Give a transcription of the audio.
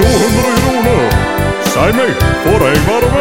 200 kroner! Sei meg for a var med!